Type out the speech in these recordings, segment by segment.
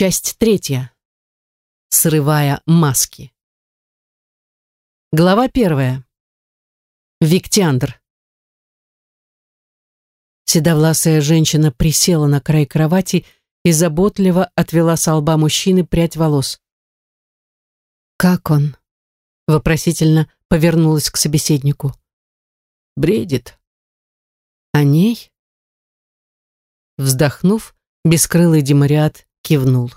Часть третья. Срывая маски. Глава первая. Виктиандр. Седовласая женщина присела на край кровати и заботливо отвела с лба мужчины прядь волос. «Как он?» — вопросительно повернулась к собеседнику. «Бредит». «О ней?» Вздохнув, бескрылый демариат кивнул.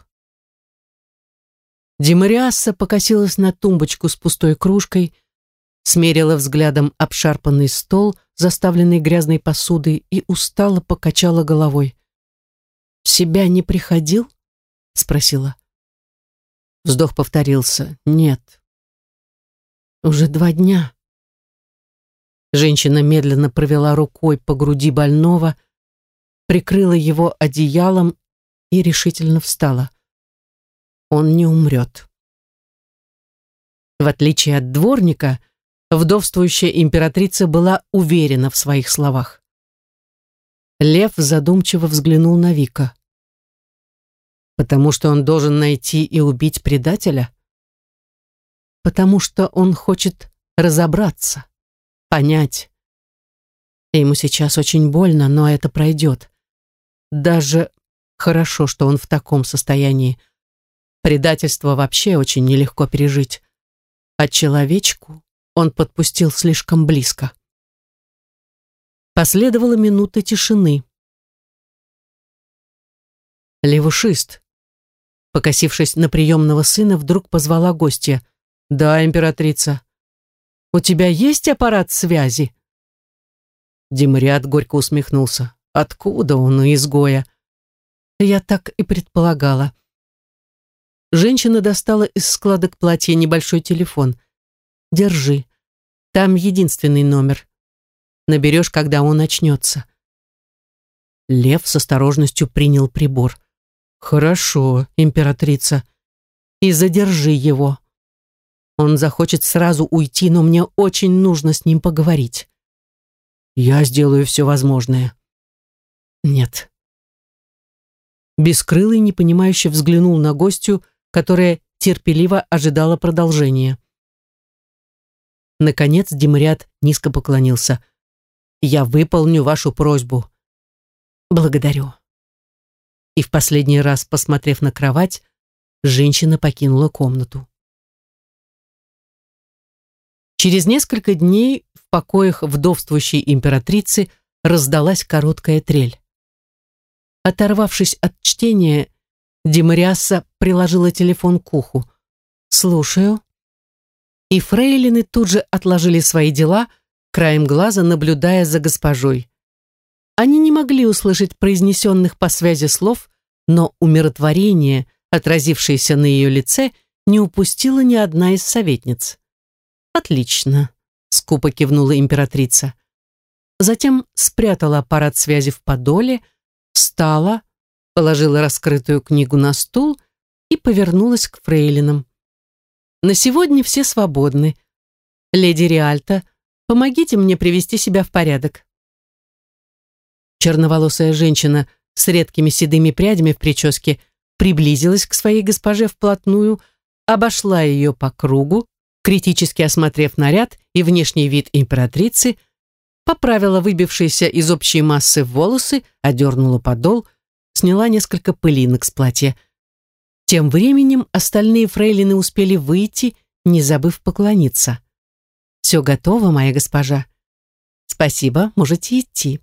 Демариасса покосилась на тумбочку с пустой кружкой, смерила взглядом обшарпанный стол, заставленный грязной посудой, и устало покачала головой. «В себя не приходил?» — спросила. Вздох повторился. «Нет». «Уже два дня». Женщина медленно провела рукой по груди больного, прикрыла его одеялом и решительно встала. Он не умрет. В отличие от дворника, вдовствующая императрица была уверена в своих словах. Лев задумчиво взглянул на Вика. «Потому что он должен найти и убить предателя?» «Потому что он хочет разобраться, понять. Ему сейчас очень больно, но это пройдет. Даже Хорошо, что он в таком состоянии. Предательство вообще очень нелегко пережить. А человечку он подпустил слишком близко. Последовала минута тишины. Левушист, покосившись на приемного сына, вдруг позвала гостья. «Да, императрица. У тебя есть аппарат связи?» Демариат горько усмехнулся. «Откуда он у изгоя?» Я так и предполагала. Женщина достала из складок платья небольшой телефон. «Держи. Там единственный номер. Наберешь, когда он начнется». Лев с осторожностью принял прибор. «Хорошо, императрица. И задержи его. Он захочет сразу уйти, но мне очень нужно с ним поговорить. Я сделаю все возможное». «Нет, Бескрылый непонимающе взглянул на гостью, которая терпеливо ожидала продолжения. Наконец Демариат низко поклонился. «Я выполню вашу просьбу». «Благодарю». И в последний раз, посмотрев на кровать, женщина покинула комнату. Через несколько дней в покоях вдовствующей императрицы раздалась короткая трель. Оторвавшись от чтения, Демариаса приложила телефон к уху. «Слушаю». И фрейлины тут же отложили свои дела, краем глаза наблюдая за госпожой. Они не могли услышать произнесенных по связи слов, но умиротворение, отразившееся на ее лице, не упустила ни одна из советниц. «Отлично», — скупо кивнула императрица. Затем спрятала аппарат связи в подоле, встала, положила раскрытую книгу на стул и повернулась к фрейлинам. «На сегодня все свободны. Леди Риальто, помогите мне привести себя в порядок». Черноволосая женщина с редкими седыми прядями в прическе приблизилась к своей госпоже вплотную, обошла ее по кругу, критически осмотрев наряд и внешний вид императрицы, поправила выбившиеся из общей массы волосы, одернула подол, сняла несколько пылинок с платья. Тем временем остальные фрейлины успели выйти, не забыв поклониться. «Все готово, моя госпожа. Спасибо, можете идти».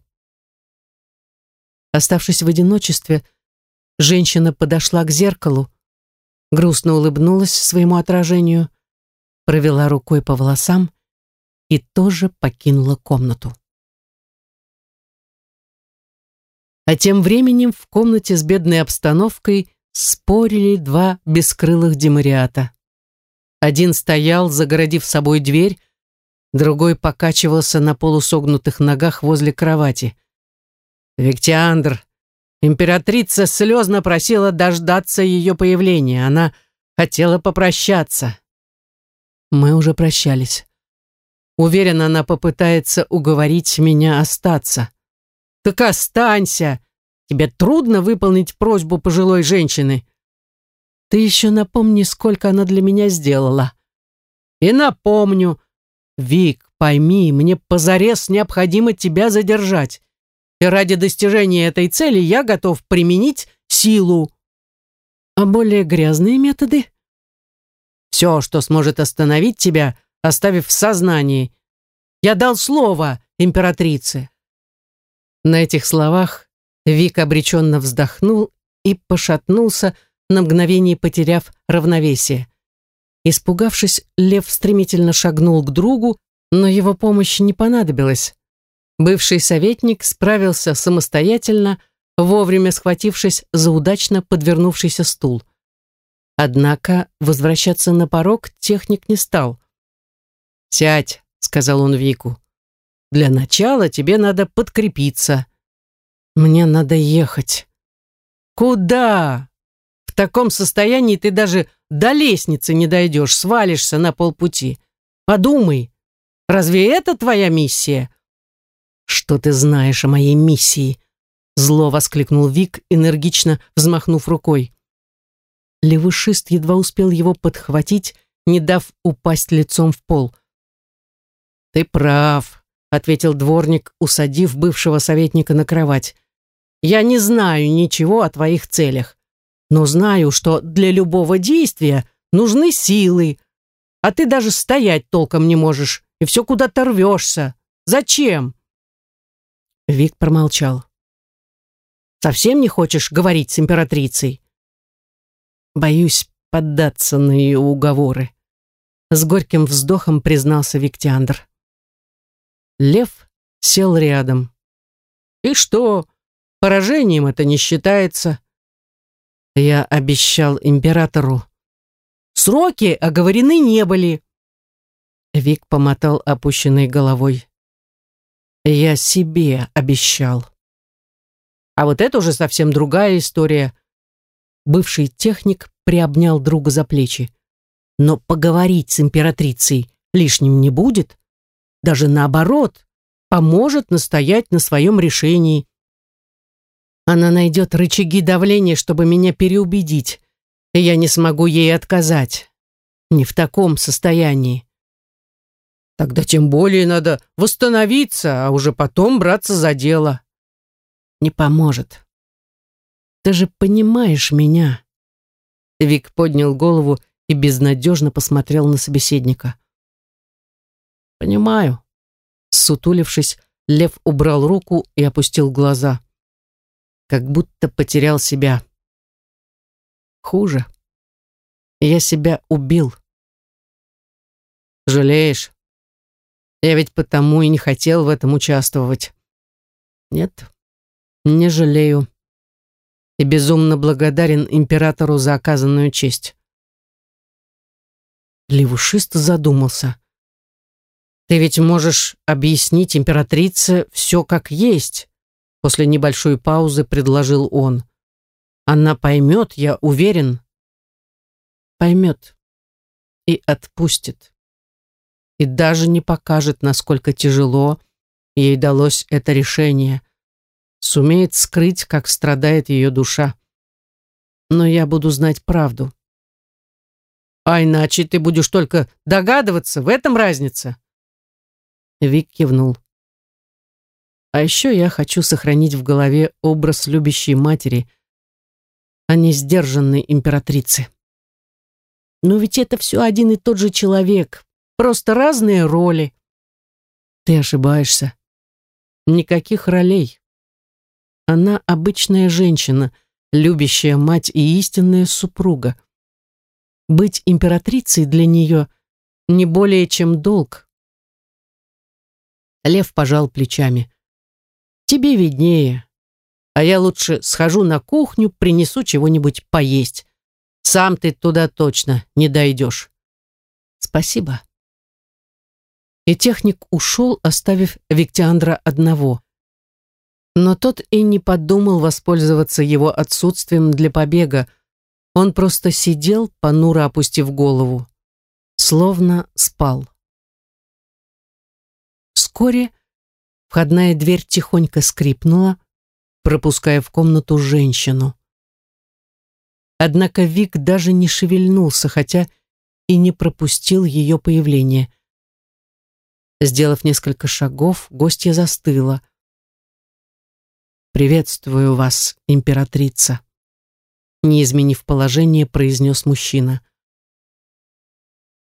Оставшись в одиночестве, женщина подошла к зеркалу, грустно улыбнулась своему отражению, провела рукой по волосам и тоже покинула комнату. А тем временем в комнате с бедной обстановкой спорили два бескрылых демариата. Один стоял, загородив собой дверь, другой покачивался на полусогнутых ногах возле кровати. «Виктиандр, императрица слезно просила дождаться ее появления. Она хотела попрощаться». «Мы уже прощались». Уверена, она попытается уговорить меня остаться. Так останься. Тебе трудно выполнить просьбу пожилой женщины. Ты еще напомни, сколько она для меня сделала. И напомню. Вик, пойми, мне позарез необходимо тебя задержать. И ради достижения этой цели я готов применить силу. А более грязные методы? Все, что сможет остановить тебя, оставив в сознании. Я дал слово императрице. На этих словах Вик обреченно вздохнул и пошатнулся, на мгновение потеряв равновесие. Испугавшись, лев стремительно шагнул к другу, но его помощь не понадобилась. Бывший советник справился самостоятельно, вовремя схватившись за удачно подвернувшийся стул. Однако возвращаться на порог техник не стал. «Сядь», — сказал он Вику. «Для начала тебе надо подкрепиться». «Мне надо ехать». «Куда?» В таком состоянии ты даже до лестницы не дойдешь, свалишься на полпути. Подумай, разве это твоя миссия? Что ты знаешь о моей миссии? Зло воскликнул Вик, энергично взмахнув рукой. Левышист едва успел его подхватить, не дав упасть лицом в пол. «Ты прав», — ответил дворник, усадив бывшего советника на кровать. «Я не знаю ничего о твоих целях но знаю, что для любого действия нужны силы, а ты даже стоять толком не можешь, и все куда-то рвешься. Зачем?» Вик промолчал. «Совсем не хочешь говорить с императрицей?» «Боюсь поддаться на ее уговоры», — с горьким вздохом признался Виктиандр. Лев сел рядом. «И что? Поражением это не считается. Я обещал императору. Сроки оговорены не были. Вик помотал опущенной головой. Я себе обещал. А вот это уже совсем другая история. Бывший техник приобнял друга за плечи. Но поговорить с императрицей лишним не будет. Даже наоборот, поможет настоять на своем решении. Она найдет рычаги давления, чтобы меня переубедить, и я не смогу ей отказать. Не в таком состоянии. Тогда тем более надо восстановиться, а уже потом браться за дело. Не поможет. Ты же понимаешь меня. Вик поднял голову и безнадежно посмотрел на собеседника. Понимаю. Сутулившись, Лев убрал руку и опустил глаза как будто потерял себя. Хуже. Я себя убил. Жалеешь? Я ведь потому и не хотел в этом участвовать. Нет, не жалею. И безумно благодарен императору за оказанную честь. Левушист задумался. Ты ведь можешь объяснить императрице все как есть. После небольшой паузы предложил он. Она поймет, я уверен. Поймет. И отпустит. И даже не покажет, насколько тяжело ей далось это решение. Сумеет скрыть, как страдает ее душа. Но я буду знать правду. А иначе ты будешь только догадываться, в этом разница. Вик кивнул. А еще я хочу сохранить в голове образ любящей матери, а не сдержанной императрицы. Но ведь это все один и тот же человек, просто разные роли. Ты ошибаешься. Никаких ролей. Она обычная женщина, любящая мать и истинная супруга. Быть императрицей для нее не более чем долг. Лев пожал плечами. Тебе виднее. А я лучше схожу на кухню, принесу чего-нибудь поесть. Сам ты туда точно не дойдешь. Спасибо. И техник ушел, оставив Виктиандра одного. Но тот и не подумал воспользоваться его отсутствием для побега. Он просто сидел, понуро опустив голову. Словно спал. Вскоре Входная дверь тихонько скрипнула, пропуская в комнату женщину. Однако Вик даже не шевельнулся, хотя и не пропустил ее появление. Сделав несколько шагов, гостья застыла. «Приветствую вас, императрица», — не изменив положение, произнес мужчина.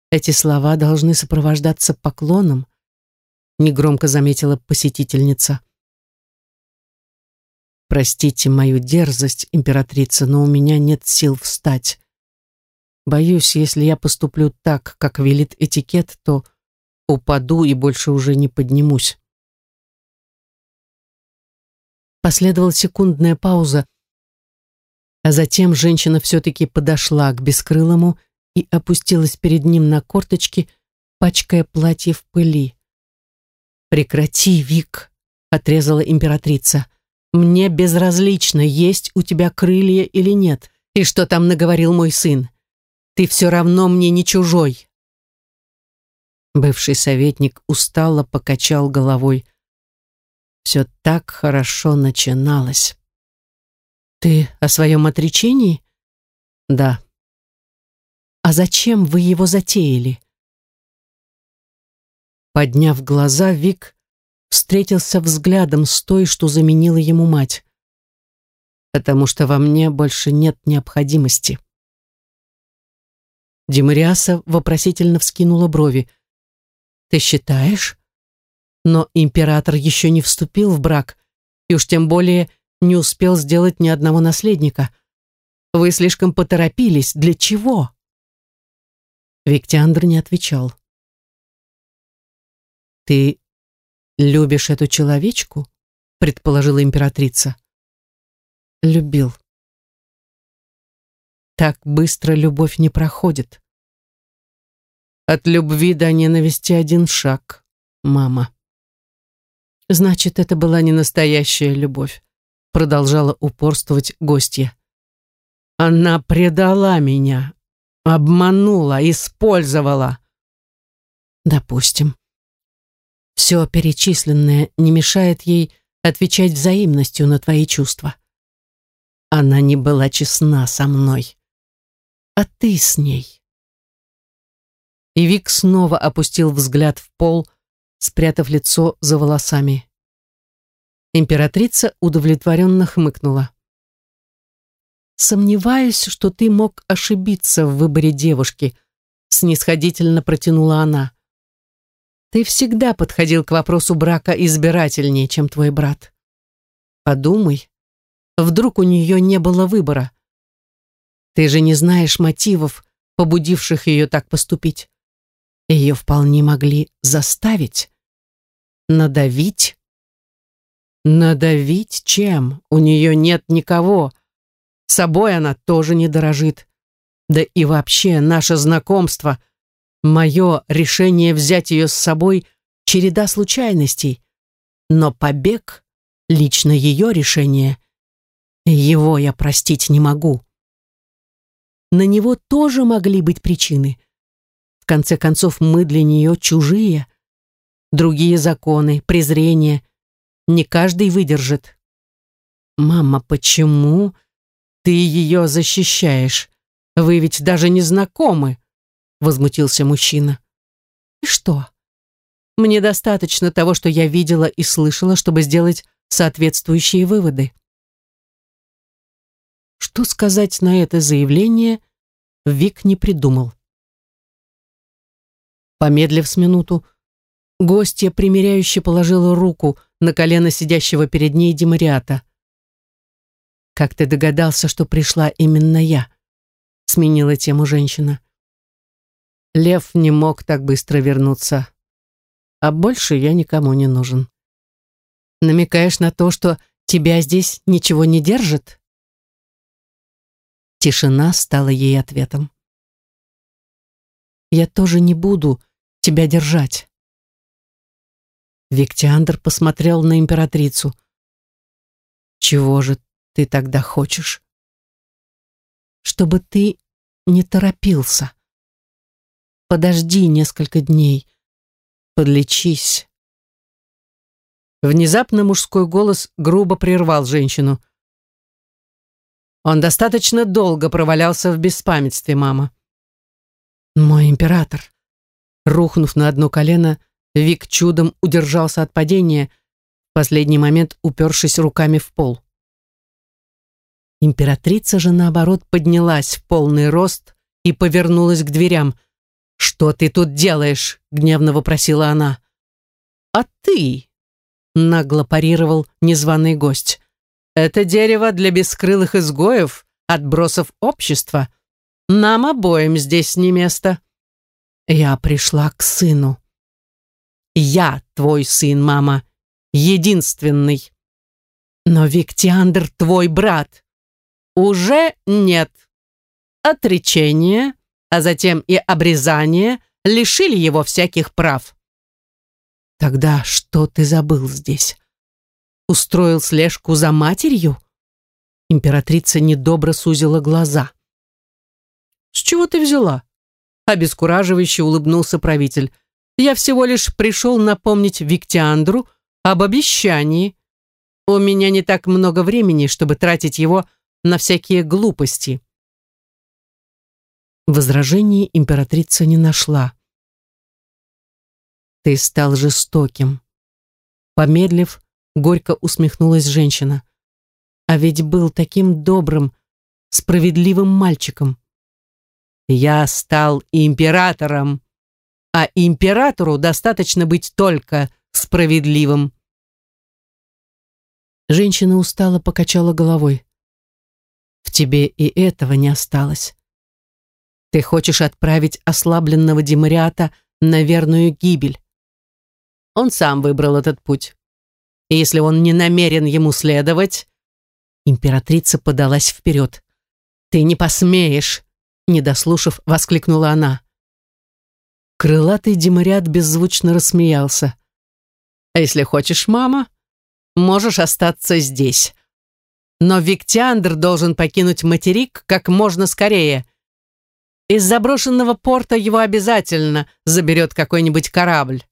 Эти слова должны сопровождаться поклоном, негромко заметила посетительница. Простите мою дерзость, императрица, но у меня нет сил встать. Боюсь, если я поступлю так, как велит этикет, то упаду и больше уже не поднимусь. Последовала секундная пауза, а затем женщина все-таки подошла к бескрылому и опустилась перед ним на корточки, пачкая платье в пыли. «Прекрати, Вик!» — отрезала императрица. «Мне безразлично, есть у тебя крылья или нет, и что там наговорил мой сын. Ты все равно мне не чужой». Бывший советник устало покачал головой. Все так хорошо начиналось. «Ты о своем отречении?» «Да», а зачем вы его затеяли? Подняв глаза, Вик встретился взглядом с той, что заменила ему мать. Потому что во мне больше нет необходимости. Демариаса вопросительно вскинула брови. «Ты считаешь?» Но император еще не вступил в брак, и уж тем более не успел сделать ни одного наследника. Вы слишком поторопились. Для чего? Виктиандр не отвечал. «Ты любишь эту человечку?» — предположила императрица. «Любил». Так быстро любовь не проходит. От любви до ненависти один шаг, мама. Значит, это была не настоящая любовь, продолжала упорствовать гостья. Она предала меня, Обманула, использовала. Допустим. Все перечисленное не мешает ей отвечать взаимностью на твои чувства. Она не была честна со мной. А ты с ней. И Вик снова опустил взгляд в пол, спрятав лицо за волосами. Императрица удовлетворенно хмыкнула. «Сомневаюсь, что ты мог ошибиться в выборе девушки», снисходительно протянула она. «Ты всегда подходил к вопросу брака избирательнее, чем твой брат. Подумай, вдруг у нее не было выбора. Ты же не знаешь мотивов, побудивших ее так поступить. Ее вполне могли заставить, надавить. Надавить чем? У нее нет никого, Собой она тоже не дорожит. Да и вообще наше знакомство, мое решение взять ее с собой — череда случайностей. Но побег — лично ее решение. Его я простить не могу. На него тоже могли быть причины. В конце концов, мы для нее чужие. Другие законы, презрение. Не каждый выдержит. «Мама, почему?» Ты ее защищаешь. Вы ведь даже не знакомы, возмутился мужчина. И что? Мне достаточно того, что я видела и слышала, чтобы сделать соответствующие выводы. Что сказать на это заявление, Вик не придумал. Помедлив с минуту, гостья примиряюще положила руку на колено сидящего перед ней Демариата. «Как ты догадался, что пришла именно я?» Сменила тему женщина. Лев не мог так быстро вернуться. А больше я никому не нужен. Намекаешь на то, что тебя здесь ничего не держит? Тишина стала ей ответом. Я тоже не буду тебя держать. Виктиандр посмотрел на императрицу. Чего же ты тогда хочешь? Чтобы ты не торопился. Подожди несколько дней. Подлечись. Внезапно мужской голос грубо прервал женщину. Он достаточно долго провалялся в беспамятстве, мама. Мой император. Рухнув на одно колено, Вик чудом удержался от падения, в последний момент упершись руками в пол. Императрица же, наоборот, поднялась в полный рост и повернулась к дверям. «Что ты тут делаешь?» — гневно вопросила она. «А ты?» — нагло парировал незваный гость. Это дерево для бескрылых изгоев, отбросов общества. Нам обоим здесь не место. Я пришла к сыну. Я твой сын, мама, единственный. Но Виктиандр твой брат. Уже нет. Отречение, а затем и обрезание лишили его всяких прав. Тогда что ты забыл здесь? устроил слежку за матерью? Императрица недобро сузила глаза. «С чего ты взяла?» Обескураживающе улыбнулся правитель. «Я всего лишь пришел напомнить Виктиандру об обещании. У меня не так много времени, чтобы тратить его на всякие глупости». Возражений императрица не нашла. «Ты стал жестоким». Помедлив, Горько усмехнулась женщина. А ведь был таким добрым, справедливым мальчиком. Я стал императором, а императору достаточно быть только справедливым. Женщина устало покачала головой. В тебе и этого не осталось. Ты хочешь отправить ослабленного Демариата на верную гибель. Он сам выбрал этот путь. И если он не намерен ему следовать... Императрица подалась вперед. «Ты не посмеешь!» Не дослушав, воскликнула она. Крылатый демариат беззвучно рассмеялся. «А если хочешь, мама, можешь остаться здесь. Но Виктиандр должен покинуть материк как можно скорее. Из заброшенного порта его обязательно заберет какой-нибудь корабль».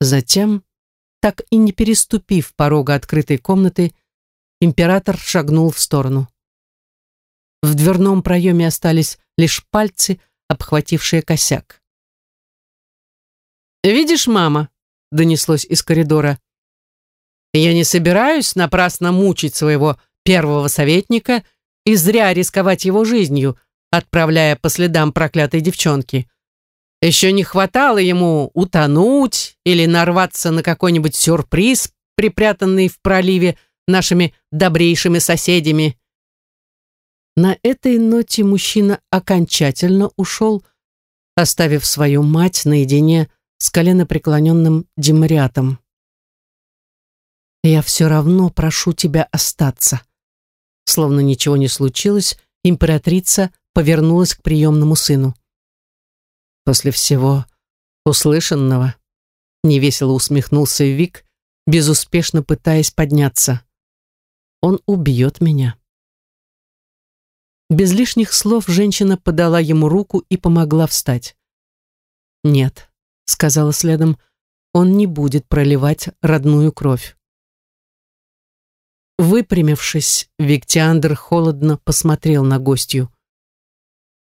Затем так и не переступив порога открытой комнаты, император шагнул в сторону. В дверном проеме остались лишь пальцы, обхватившие косяк. «Видишь, мама?» — донеслось из коридора. «Я не собираюсь напрасно мучить своего первого советника и зря рисковать его жизнью, отправляя по следам проклятой девчонки. Еще не хватало ему утонуть или нарваться на какой-нибудь сюрприз, припрятанный в проливе нашими добрейшими соседями. На этой ноте мужчина окончательно ушел, оставив свою мать наедине с коленопреклоненным демариатом. «Я все равно прошу тебя остаться». Словно ничего не случилось, императрица повернулась к приемному сыну. После всего услышанного невесело усмехнулся Вик, безуспешно пытаясь подняться. Он убьет меня. Без лишних слов женщина подала ему руку и помогла встать. «Нет», — сказала следом, — «он не будет проливать родную кровь». Выпрямившись, Виктиандр холодно посмотрел на гостью.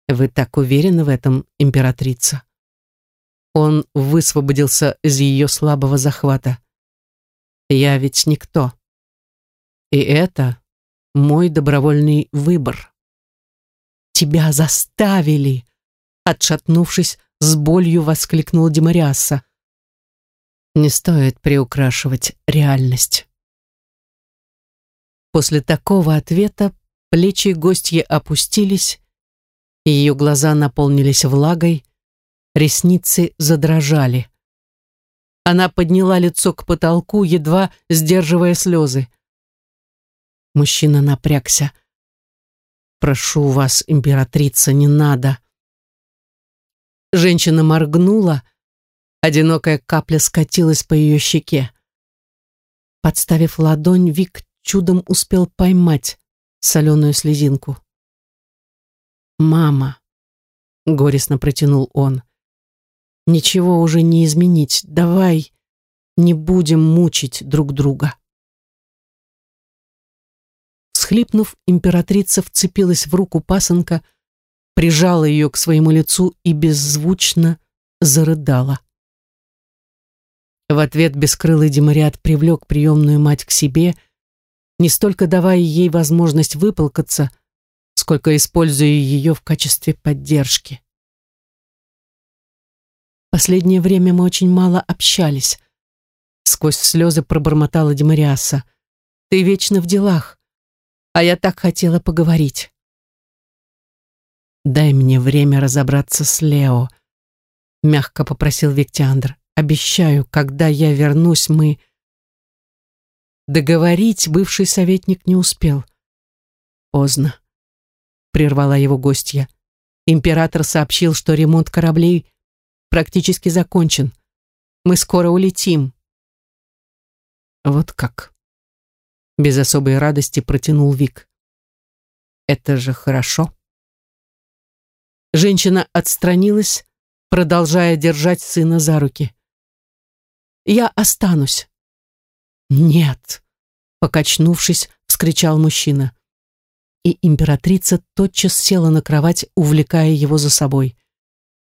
Вы так уверены в этом, императрица? Он высвободился из ее слабого захвата. Я ведь никто. И это мой добровольный выбор. Тебя заставили, отшатнувшись, с болью воскликнула Демариаса. Не стоит приукрашивать реальность. После такого ответа плечи гостьи опустились, ее глаза наполнились влагой, ресницы задрожали. Она подняла лицо к потолку, едва сдерживая слезы. Мужчина напрягся. «Прошу вас, императрица, не надо». Женщина моргнула, одинокая капля скатилась по ее щеке. Подставив ладонь, Вик чудом успел поймать соленую слезинку. «Мама», — горестно протянул он, — «ничего уже не изменить. Давай не будем мучить друг друга». Всхлипнув, императрица вцепилась в руку пасынка, прижала ее к своему лицу и беззвучно зарыдала. В ответ бескрылый демариат привлек приемную мать к себе, не столько давая ей возможность выплакаться, сколько используя ее в качестве поддержки. Последнее время мы очень мало общались. Сквозь слезы пробормотала Демариаса. Ты вечно в делах, а я так хотела поговорить. Дай мне время разобраться с Лео, мягко попросил Виктиандр. Обещаю, когда я вернусь, мы... Договорить бывший советник не успел. Поздно. Прервала его гостья. Император сообщил, что ремонт кораблей практически закончен. Мы скоро улетим. Вот как. Без особой радости протянул Вик. Это же хорошо. Женщина отстранилась, продолжая держать сына за руки. «Я останусь». «Нет», — покачнувшись, вскричал мужчина. И императрица тотчас села на кровать, увлекая его за собой.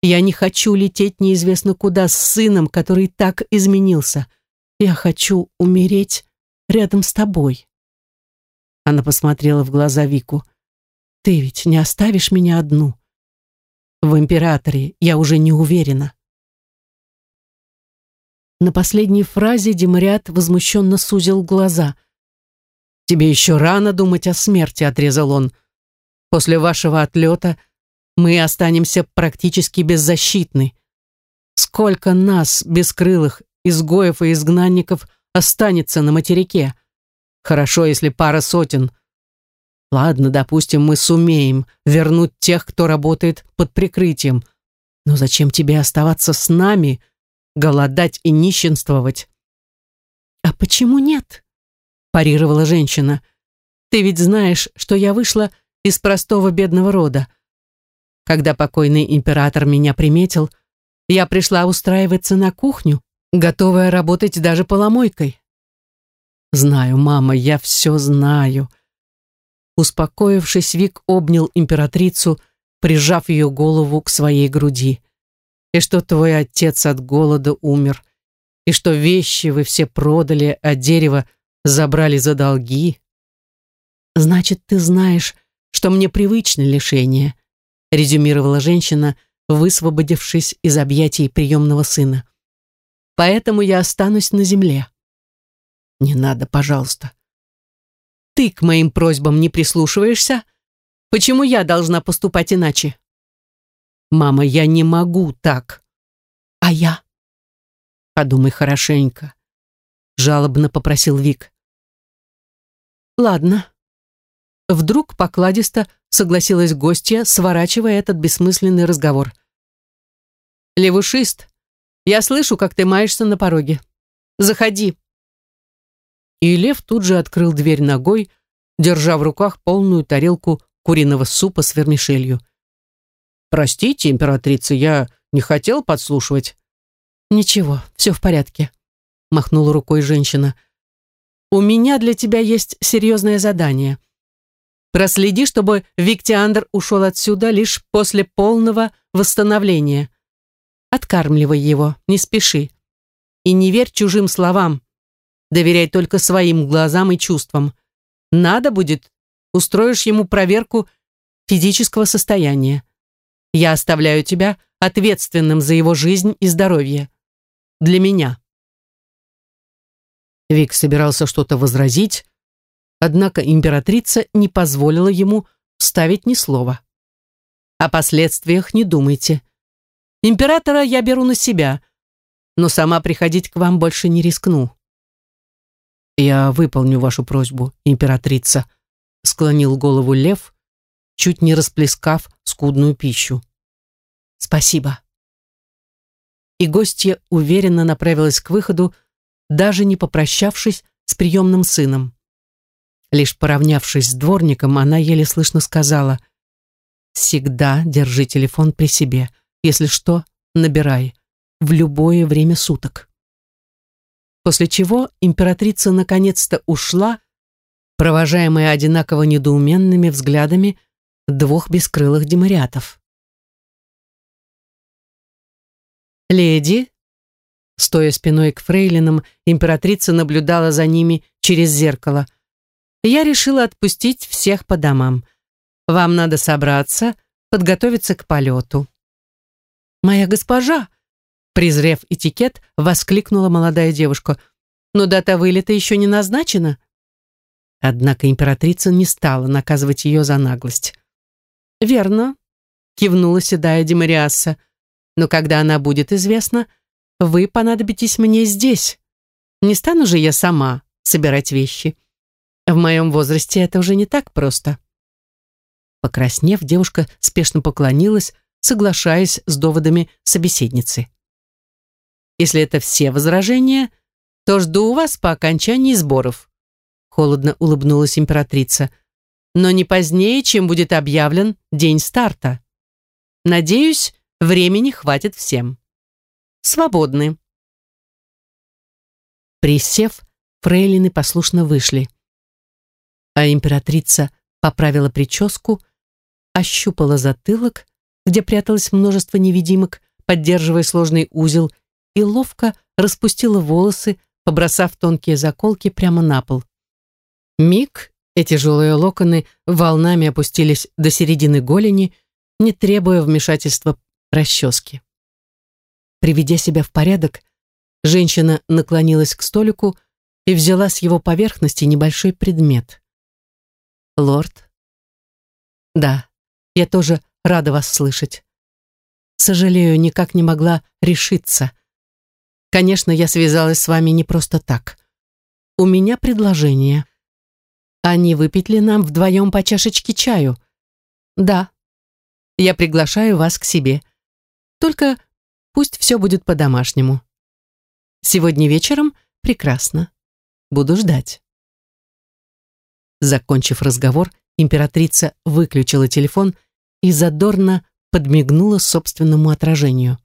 Я не хочу лететь неизвестно куда с сыном, который так изменился. Я хочу умереть рядом с тобой. Она посмотрела в глаза Вику. Ты ведь не оставишь меня одну. В императоре я уже не уверена. На последней фразе Демариат возмущенно сузил глаза. «Тебе еще рано думать о смерти», — отрезал он. «После вашего отлета мы останемся практически беззащитны. Сколько нас, бескрылых, изгоев и изгнанников, останется на материке? Хорошо, если пара сотен. Ладно, допустим, мы сумеем вернуть тех, кто работает под прикрытием. Но зачем тебе оставаться с нами, голодать и нищенствовать? А почему нет? Парировала женщина. Ты ведь знаешь, что я вышла из простого бедного рода. Когда покойный император меня приметил, я пришла устраиваться на кухню, готовая работать даже поломойкой. Знаю, мама, я все знаю. Успокоившись, Вик обнял императрицу, прижав ее голову к своей груди. И что твой отец от голода умер, и что вещи вы все продали, а дерево забрали за долги. Значит, ты знаешь, что мне привычно лишение, резюмировала женщина, высвободившись из объятий приемного сына. Поэтому я останусь на земле. Не надо, пожалуйста. Ты к моим просьбам не прислушиваешься? Почему я должна поступать иначе? Мама, я не могу так. А я? Подумай хорошенько. Жалобно попросил Вик. Ладно, Вдруг покладисто согласилась гостья, сворачивая этот бессмысленный разговор. «Левушист, я слышу, как ты маешься на пороге. Заходи». И Лев тут же открыл дверь ногой, держа в руках полную тарелку куриного супа с вермишелью. «Простите, императрица, я не хотел подслушивать». «Ничего, все в порядке», — махнула рукой женщина. «У меня для тебя есть серьезное задание». Проследи, чтобы Виктиандр ушел отсюда лишь после полного восстановления. Откармливай его, не спеши. И не верь чужим словам. Доверяй только своим глазам и чувствам. Надо будет, устроишь ему проверку физического состояния. Я оставляю тебя ответственным за его жизнь и здоровье. Для меня. Вик собирался что-то возразить, Однако императрица не позволила ему вставить ни слова. О последствиях не думайте. Императора я беру на себя, но сама приходить к вам больше не рискну. Я выполню вашу просьбу, императрица, склонил голову лев, чуть не расплескав скудную пищу. Спасибо. И гостья уверенно направилась к выходу, даже не попрощавшись с приемным сыном. Лишь поравнявшись с дворником, она еле слышно сказала «Всегда держи телефон при себе. Если что, набирай. В любое время суток». После чего императрица наконец-то ушла, провожаемая одинаково недоуменными взглядами двух бескрылых демариатов. «Леди», стоя спиной к фрейлинам, императрица наблюдала за ними через зеркало. «Я решила отпустить всех по домам. Вам надо собраться, подготовиться к полету». «Моя госпожа!» презрев этикет, воскликнула молодая девушка. «Но дата вылета еще не назначена?» Однако императрица не стала наказывать ее за наглость. «Верно», — кивнула седая Демариаса. «Но когда она будет известна, вы понадобитесь мне здесь. Не стану же я сама собирать вещи. В моем возрасте это уже не так просто». Покраснев, девушка спешно поклонилась, соглашаясь с доводами собеседницы. «Если это все возражения, то жду вас по окончании сборов», холодно улыбнулась императрица но не позднее, чем будет объявлен день старта. Надеюсь, времени хватит всем. Свободны. Присев, фрейлины послушно вышли. А императрица поправила прическу, ощупала затылок, где пряталось множество невидимок, поддерживая сложный узел, и ловко распустила волосы, побросав тонкие заколки прямо на пол. Миг, и тяжелые локоны волнами опустились до середины голени, не требуя вмешательства расчески. Приведя себя в порядок, женщина наклонилась к столику и взяла с его поверхности небольшой предмет. «Лорд?» «Да, я тоже рада вас слышать. Сожалею, никак не могла решиться. Конечно, я связалась с вами не просто так. У меня предложение». А не выпить ли нам вдвоем по чашечке чаю? Да. Я приглашаю вас к себе. Только пусть все будет по-домашнему. Сегодня вечером прекрасно. Буду ждать. Закончив разговор, императрица выключила телефон и задорно подмигнула собственному отражению.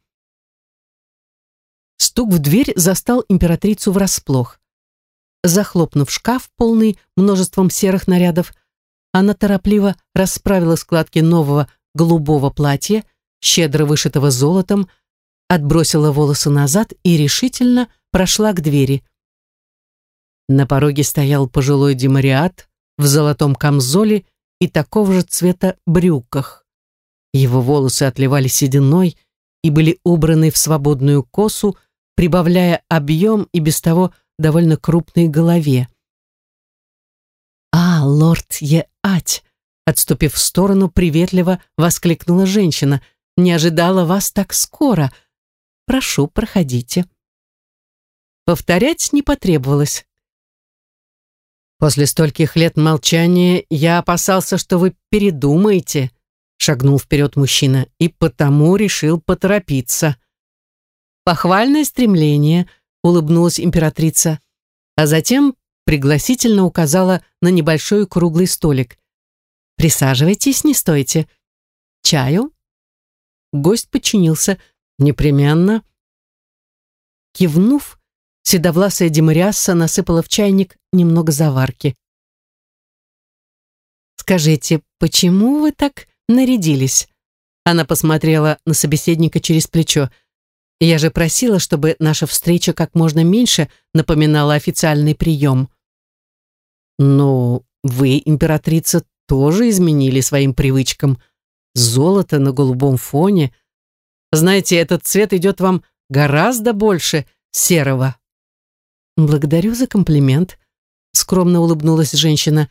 Стук в дверь застал императрицу врасплох. Захлопнув шкаф, полный множеством серых нарядов, она торопливо расправила складки нового голубого платья, щедро вышитого золотом, отбросила волосы назад и решительно прошла к двери. На пороге стоял пожилой демариат в золотом камзоле и такого же цвета брюках. Его волосы отливали сединой и были убраны в свободную косу, прибавляя объем и без того довольно крупной голове. «А, лорд Е-Ать!» Отступив в сторону, приветливо воскликнула женщина. «Не ожидала вас так скоро. Прошу, проходите». Повторять не потребовалось. «После стольких лет молчания я опасался, что вы передумаете», шагнул вперед мужчина, и потому решил поторопиться. Похвальное стремление — улыбнулась императрица, а затем пригласительно указала на небольшой круглый столик. «Присаживайтесь, не стойте. Чаю?» Гость подчинился. «Непременно». Кивнув, седовласая Демариасса насыпала в чайник немного заварки. «Скажите, почему вы так нарядились?» Она посмотрела на собеседника через плечо. Я же просила, чтобы наша встреча как можно меньше напоминала официальный прием. Но вы, императрица, тоже изменили своим привычкам. Золото на голубом фоне. Знаете, этот цвет идет вам гораздо больше серого. Благодарю за комплимент, скромно улыбнулась женщина.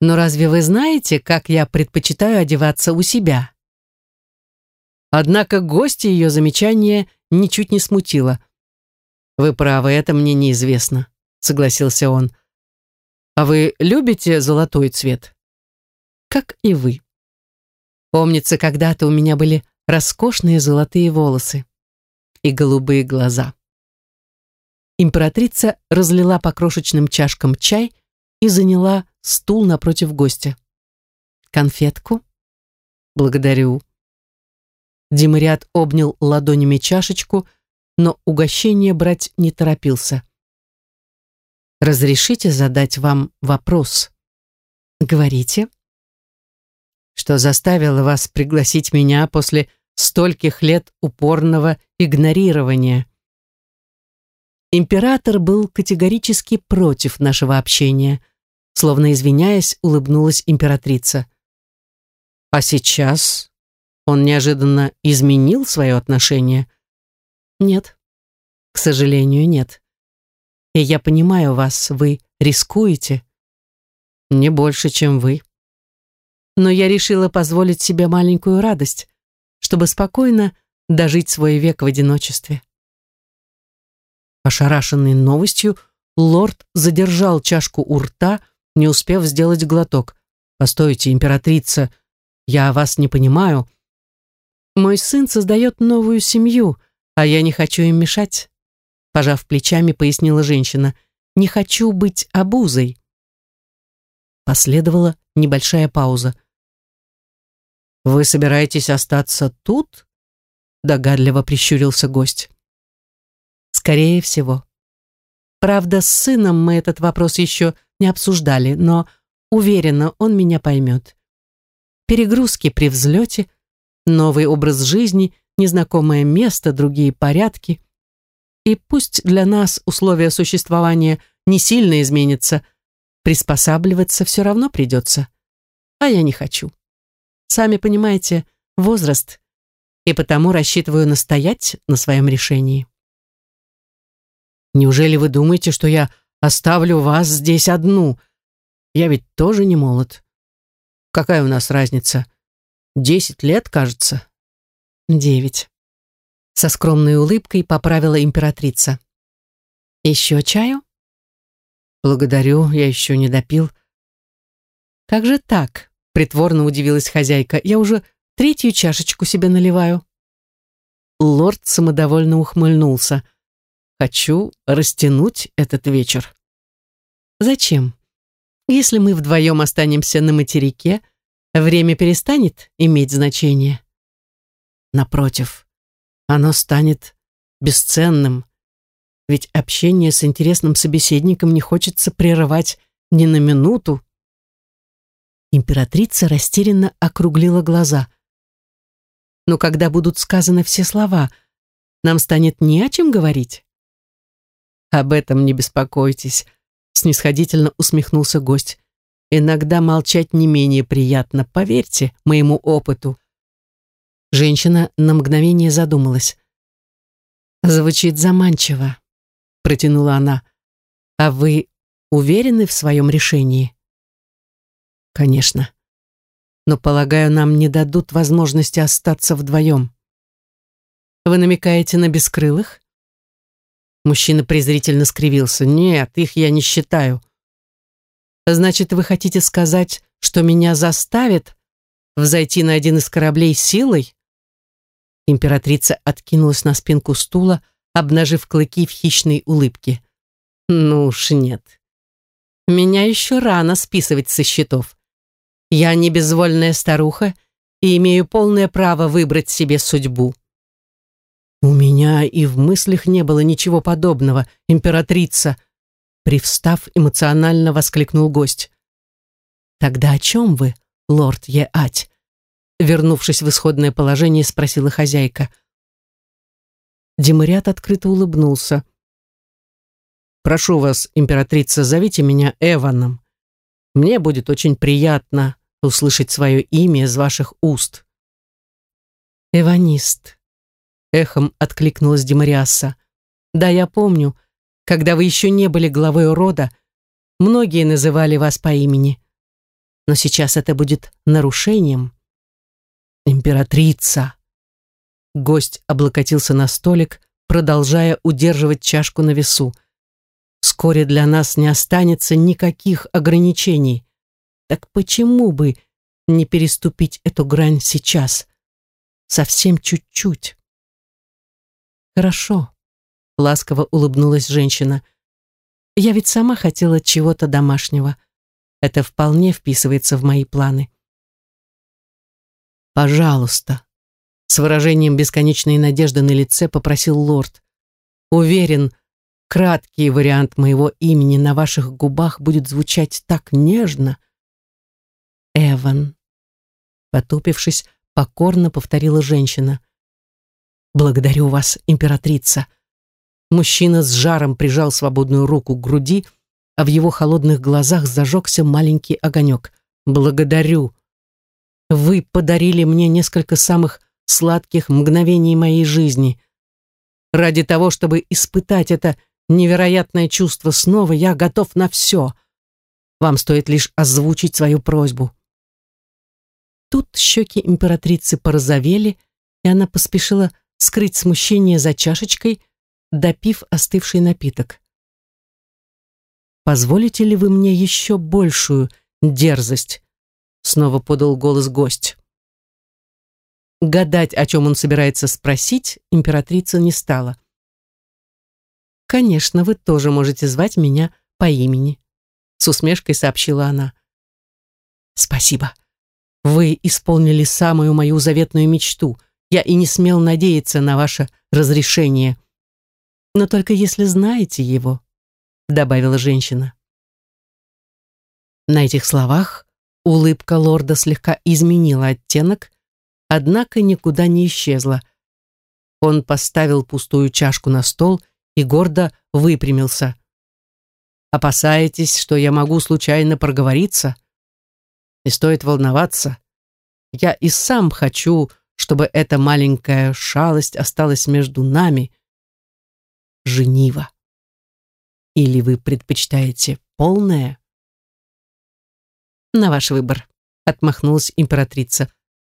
Но разве вы знаете, как я предпочитаю одеваться у себя? Однако гостя ее замечание ничуть не смутило. «Вы правы, это мне неизвестно», — согласился он. «А вы любите золотой цвет?» «Как и вы». Помнится, когда-то у меня были роскошные золотые волосы и голубые глаза. Императрица разлила по крошечным чашкам чай и заняла стул напротив гостя. «Конфетку?» «Благодарю», Демариат обнял ладонями чашечку, но угощение брать не торопился. Разрешите задать вам вопрос? Говорите. Что заставило вас пригласить меня после стольких лет упорного игнорирования? Император был категорически против нашего общения. Словно извиняясь, улыбнулась императрица. А сейчас он неожиданно изменил свое отношение? Нет, к сожалению, нет. И я понимаю вас, вы рискуете. Не больше, чем вы. Но я решила позволить себе маленькую радость, чтобы спокойно дожить свой век в одиночестве. Ошарашенный новостью, лорд задержал чашку у рта, не успев сделать глоток. «Постойте, императрица, я вас не понимаю. Мой сын создает новую семью, а я не хочу им мешать», пожав плечами, пояснила женщина. «Не хочу быть обузой». Последовала небольшая пауза. «Вы собираетесь остаться тут?» Догадливо прищурился гость. Скорее всего. Правда, с сыном мы этот вопрос еще не обсуждали, но уверена, он меня поймет. Перегрузки при взлете, новый образ жизни, незнакомое место, другие порядки. И пусть для нас условия существования не сильно изменятся, приспосабливаться все равно придется. А я не хочу. Сами понимаете, возраст, и потому рассчитываю настоять на своем решении. Неужели вы думаете, что я оставлю вас здесь одну? Я ведь тоже не молод. Какая у нас разница? Десять лет, кажется. Девять. Со скромной улыбкой поправила императрица. Еще чаю? Благодарю, я еще не допил. Как же так? Притворно удивилась хозяйка. Я уже третью чашечку себе наливаю. Лорд самодовольно ухмыльнулся. Хочу растянуть этот вечер. Зачем? Если мы вдвоем останемся на материке, время перестанет иметь значение. Напротив, оно станет бесценным, ведь общение с интересным собеседником не хочется прерывать ни на минуту. Императрица растерянно округлила глаза. Но когда будут сказаны все слова, нам станет не о чем говорить. «Об этом не беспокойтесь», — снисходительно усмехнулся гость. «Иногда молчать не менее приятно, поверьте моему опыту». Женщина на мгновение задумалась. «Звучит заманчиво», — протянула она. «А вы уверены в своем решении?» «Конечно. Но, полагаю, нам не дадут возможности остаться вдвоем». «Вы намекаете на бескрылых?» Мужчина презрительно скривился. «Нет, их я не считаю». «Значит, вы хотите сказать, что меня заставят взойти на один из кораблей силой?» Императрица откинулась на спинку стула, обнажив клыки в хищной улыбке. «Ну уж нет. Меня еще рано списывать со счетов. Я не безвольная старуха и имею полное право выбрать себе судьбу». «У меня и в мыслях не было ничего подобного, императрица!» Привстав, эмоционально воскликнул гость. «Тогда о чем вы, лорд Еать?» Вернувшись в исходное положение, спросила хозяйка. Демариат открыто улыбнулся. «Прошу вас, императрица, зовите меня Эваном. Мне будет очень приятно услышать свое имя из ваших уст». «Эванист», эхом откликнулась Демариаса. Да, я помню, когда вы еще не были главой рода, многие называли вас по имени. Но сейчас это будет нарушением. Императрица. Гость облокотился на столик, продолжая удерживать чашку на весу. Вскоре для нас не останется никаких ограничений. Так почему бы не переступить эту грань сейчас? Совсем чуть-чуть. «Хорошо», — ласково улыбнулась женщина. «Я ведь сама хотела чего-то домашнего. Это вполне вписывается в мои планы». «Пожалуйста», — с выражением бесконечной надежды на лице попросил лорд. «Уверен, краткий вариант моего имени на ваших губах будет звучать так нежно. Эван, потупившись, покорно повторила женщина. Благодарю вас, императрица. Мужчина с жаром прижал свободную руку к груди, а в его холодных глазах зажегся маленький огонек. Благодарю. Вы подарили мне несколько самых сладких мгновений моей жизни. Ради того, чтобы испытать это невероятное чувство снова, я готов на все. Вам стоит лишь озвучить свою просьбу. Тут щеки императрицы порозовели, и она поспешила скрыть смущение за чашечкой, допив остывший напиток. «Позволите ли вы мне еще большую дерзость?» Снова подал голос гость. Гадать, о чем он собирается спросить, императрица не стала. «Конечно, вы тоже можете звать меня по имени», с усмешкой сообщила она. «Спасибо. Вы исполнили самую мою заветную мечту. Я и не смел надеяться на ваше разрешение. Но только если знаете его», добавила женщина. На этих словах улыбка лорда слегка изменила оттенок, однако никуда не исчезла. Он поставил пустую чашку на стол и гордо выпрямился. «Опасаетесь, что я могу случайно проговориться? Не стоит волноваться. Я и сам хочу, чтобы эта маленькая шалость осталась между нами. Женива. Или вы предпочитаете полное?» «На ваш выбор», — отмахнулась императрица.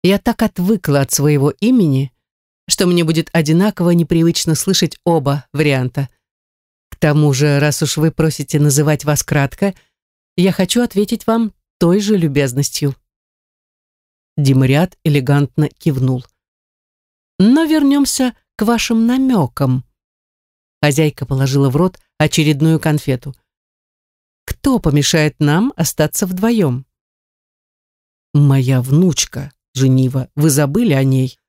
Я так отвыкла от своего имени, что мне будет одинаково непривычно слышать оба варианта. К тому же, раз уж вы просите называть вас кратко, я хочу ответить вам той же любезностью. Демариат элегантно кивнул. Но вернемся к вашим намекам. Хозяйка положила в рот очередную конфету. Кто помешает нам остаться вдвоем? Моя внучка, Женива, вы забыли о ней?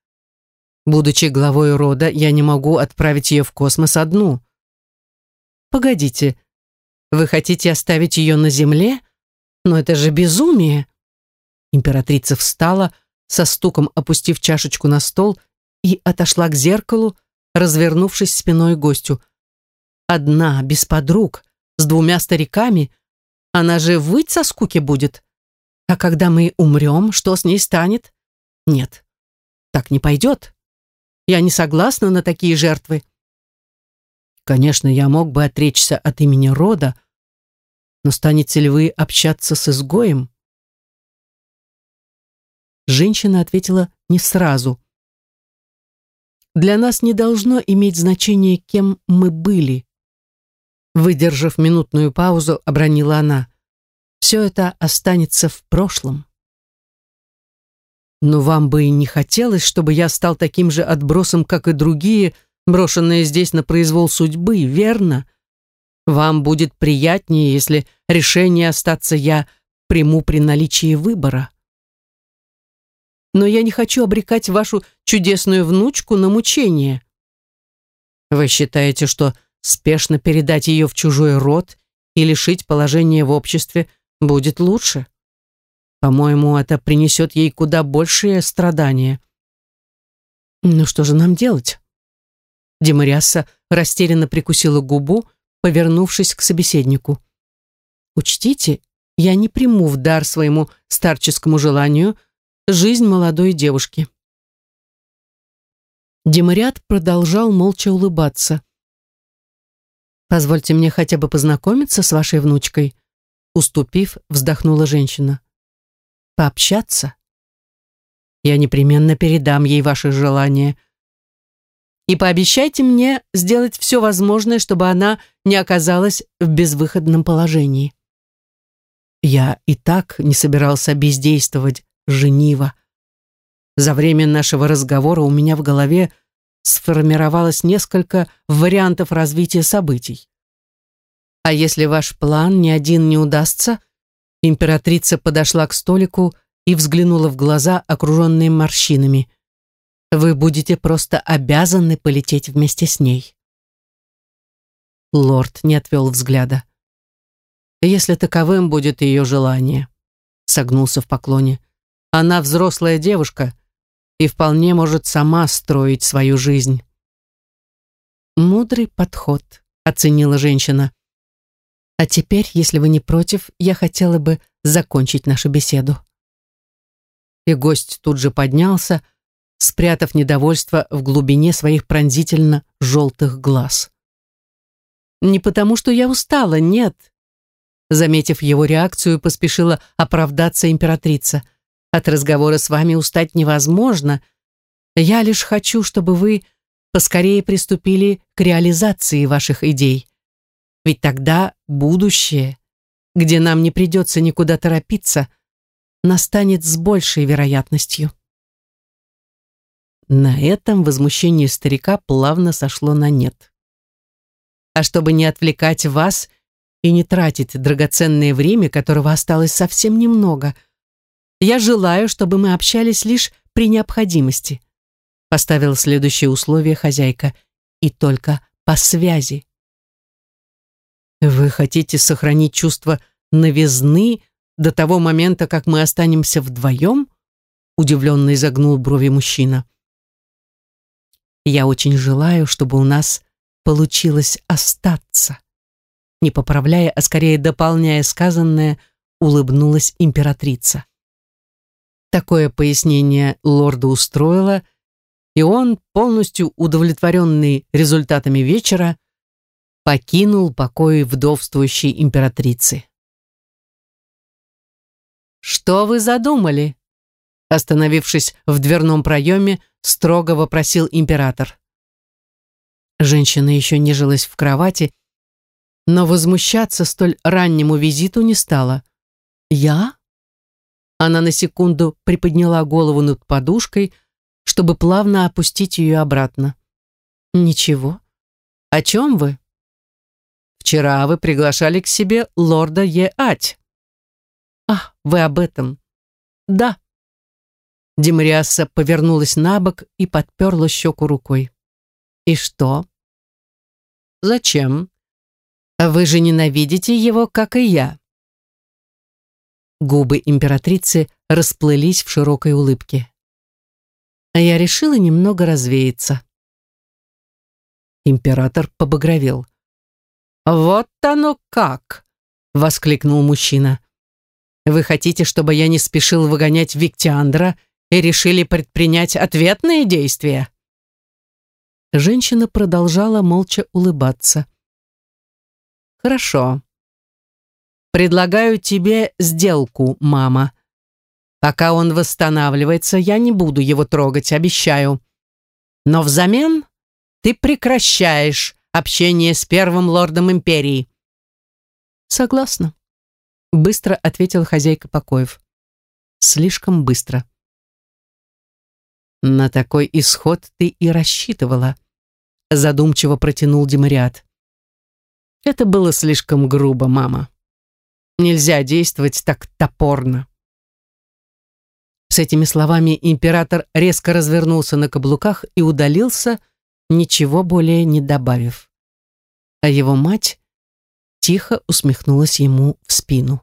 Будучи главой рода, я не могу отправить ее в космос одну. Погодите, вы хотите оставить ее на земле? Но это же безумие. Императрица встала, со стуком опустив чашечку на стол и отошла к зеркалу, развернувшись спиной гостю. Одна, без подруг, с двумя стариками, она же выть со скуки будет. А когда мы умрем, что с ней станет? Нет, так не пойдет. Я не согласна на такие жертвы. Конечно, я мог бы отречься от имени рода, но станете ли вы общаться с изгоем? Женщина ответила не сразу. Для нас не должно иметь значения, кем мы были. Выдержав минутную паузу, обронила она. Все это останется в прошлом. Но вам бы и не хотелось, чтобы я стал таким же отбросом, как и другие, брошенные здесь на произвол судьбы, верно? Вам будет приятнее, если решение остаться я приму при наличии выбора. Но я не хочу обрекать вашу чудесную внучку на мучение. Вы считаете, что спешно передать ее в чужой род и лишить положения в обществе будет лучше? По-моему, это принесет ей куда большие страдания. Ну что же нам делать? Демариаса растерянно прикусила губу, повернувшись к собеседнику. Учтите, я не приму в дар своему старческому желанию жизнь молодой девушки. Демариат продолжал молча улыбаться. «Позвольте мне хотя бы познакомиться с вашей внучкой», уступив, вздохнула женщина пообщаться. Я непременно передам ей ваши желания. И пообещайте мне сделать все возможное, чтобы она не оказалась в безвыходном положении. Я и так не собирался бездействовать, жениво. За время нашего разговора у меня в голове сформировалось несколько вариантов развития событий. А если ваш план ни один не удастся, Императрица подошла к столику и взглянула в глаза, окруженные морщинами. «Вы будете просто обязаны полететь вместе с ней». Лорд не отвел взгляда. «Если таковым будет ее желание», — согнулся в поклоне. «Она взрослая девушка и вполне может сама строить свою жизнь». «Мудрый подход», — оценила женщина. «А теперь, если вы не против, я хотела бы закончить нашу беседу». И гость тут же поднялся, спрятав недовольство в глубине своих пронзительно желтых глаз. «Не потому, что я устала, нет». Заметив его реакцию, поспешила оправдаться императрица. «От разговора с вами устать невозможно. Я лишь хочу, чтобы вы поскорее приступили к реализации ваших идей. Ведь тогда будущее, где нам не придется никуда торопиться, настанет с большей вероятностью». На этом возмущение старика плавно сошло на нет. А чтобы не отвлекать вас и не тратить драгоценное время, которого осталось совсем немного, я желаю, чтобы мы общались лишь при необходимости. Поставила следующее условие хозяйка. И только по связи. Вы хотите сохранить чувство новизны до того момента, как мы останемся вдвоем? Удивленно изогнул брови мужчина. Я очень желаю, чтобы у нас получилось остаться. Не поправляя, а скорее дополняя сказанное, улыбнулась императрица. Такое пояснение лорда устроило, и он, полностью удовлетворенный результатами вечера, покинул покои вдовствующей императрицы. «Что вы задумали?» Остановившись в дверном проеме, строго вопросил император. Женщина еще нежилась в кровати, но возмущаться столь раннему визиту не стала. «Я?» Она на секунду приподняла голову над подушкой, чтобы плавно опустить ее обратно. «Ничего. О чем вы?» «Вчера вы приглашали к себе лорда Е-Ать». «А, вы об этом?» «Да», Демариаса повернулась на бок и подперла щеку рукой. «И что?» «Зачем? Вы же ненавидите его, как и я». Губы императрицы расплылись в широкой улыбке. А я решила немного развеяться. Император побагровел. «Вот оно как!» — воскликнул мужчина. «Вы хотите, чтобы я не спешил выгонять Виктиандра и решили предпринять ответные действия?» Женщина продолжала молча улыбаться. «Хорошо. Предлагаю тебе сделку, мама. Пока он восстанавливается, я не буду его трогать, обещаю. Но взамен ты прекращаешь общение с первым лордом империи». «Согласна», — быстро ответила хозяйка покоев. «Слишком быстро». «На такой исход ты и рассчитывала», задумчиво протянул Демариат. «Это было слишком грубо, мама. Нельзя действовать так топорно». С этими словами император резко развернулся на каблуках и удалился, ничего более не добавив. А его мать тихо усмехнулась ему в спину.